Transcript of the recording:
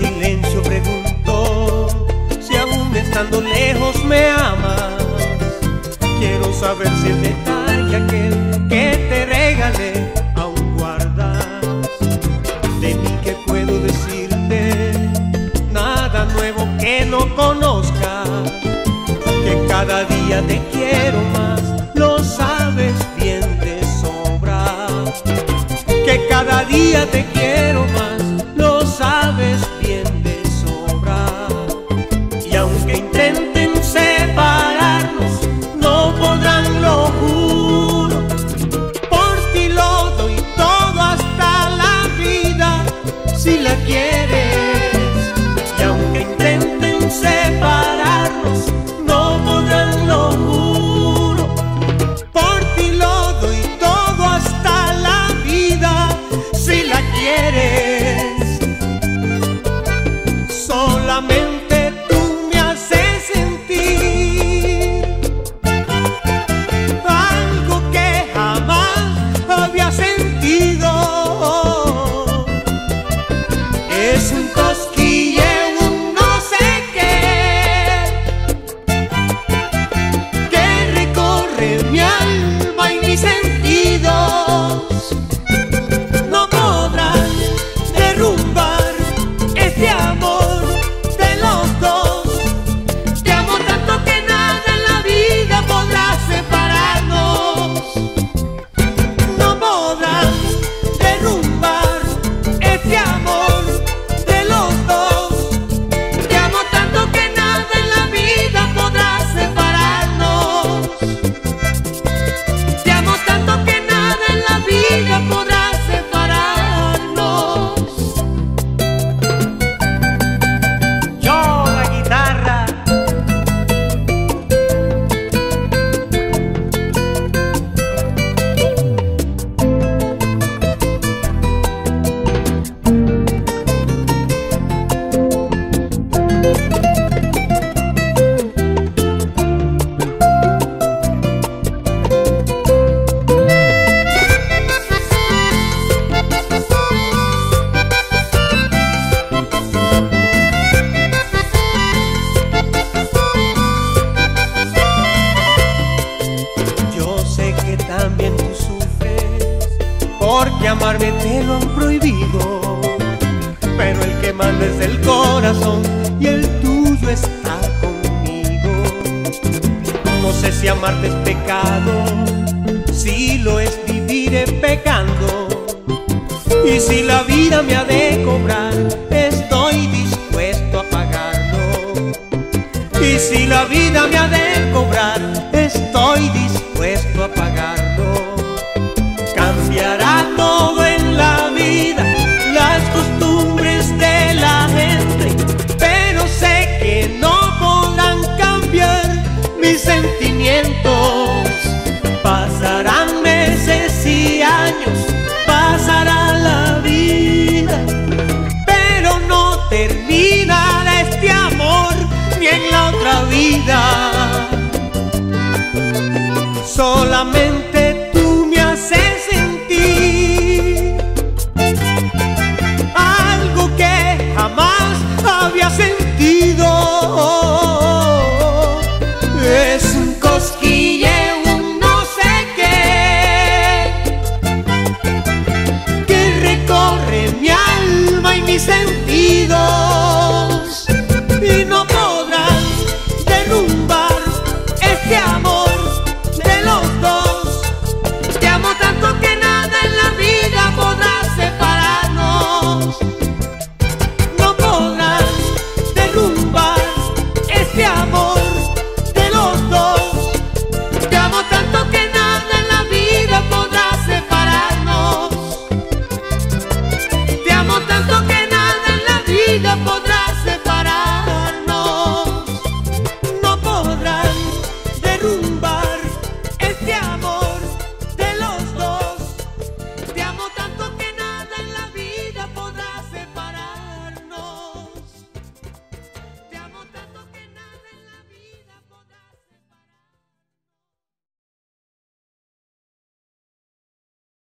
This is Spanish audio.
silencio pregunto si aún estando lejos me amas. Quiero saber si el detalle aquel que te regalé aún guardas. De mí que puedo decirte nada nuevo que no conozca. Que cada día te quiero más, lo sabes bien de sobra. Que cada día te quiero si la quieres. Porque amarme te lo han prohibido. Pero el que manda es el corazón y el tuyo está conmigo. No sé si amarte es pecado, si lo es viviré pecando. Y si la vida me ha de cobrar, Solamente tú me haces sentir algo que jamás había sentido. Es un cosquilleo, un no sé qué, que recorre mi alma y mis sentidos.